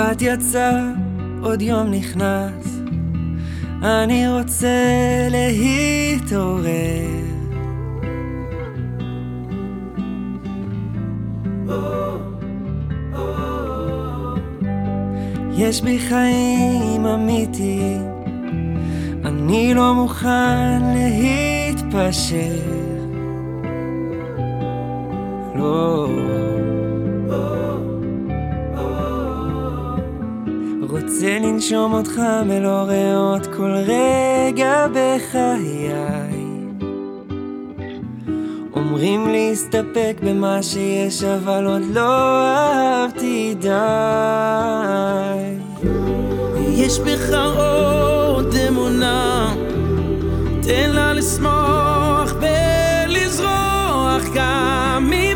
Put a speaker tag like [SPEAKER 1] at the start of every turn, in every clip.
[SPEAKER 1] שבת יצא, עוד יום נכנס, אני רוצה להתעורר. יש בי חיים אמיתיים, אני לא מוכן להתפשר. לא. רוצה לנשום אותך מלא ריאות כל רגע בחיי. אומרים להסתפק במה שיש, אבל עוד לא אהבתי די.
[SPEAKER 2] יש בך עוד אמונה, תן לה לשמוח ולזרוח גם מבעד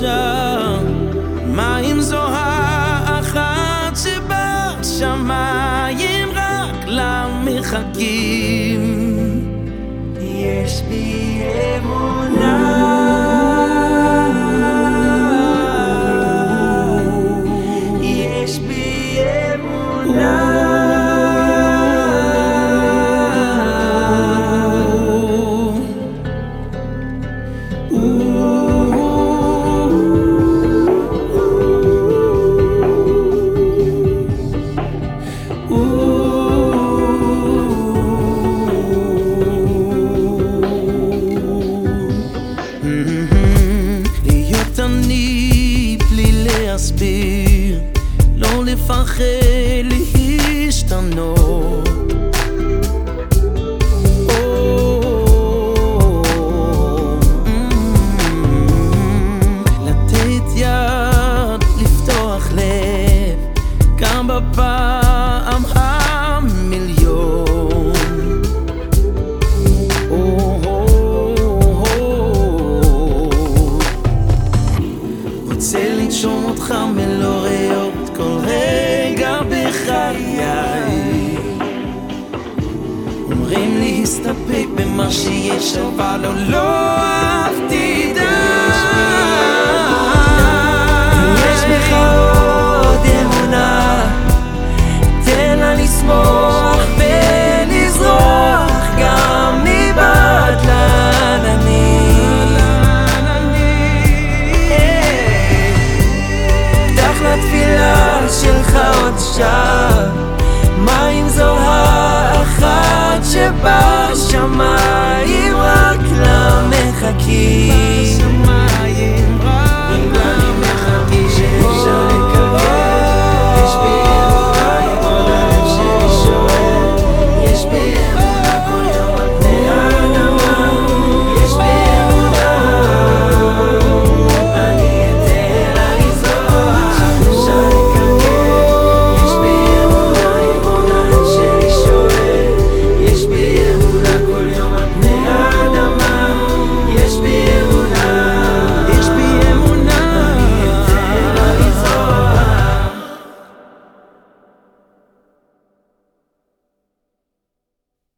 [SPEAKER 2] שם, מה אם זו האחת שבשמיים רק לה מחכים?
[SPEAKER 1] יש בי אמונה
[SPEAKER 2] להסביר, לא לפחד להשתנות. לנשום אותך מלא ריאות כל רגע בחיי. אומרים לי הסתפק במה שיש אבל עוד לא אהבתי די
[SPEAKER 1] האחת שבשמיים רק לה מחכים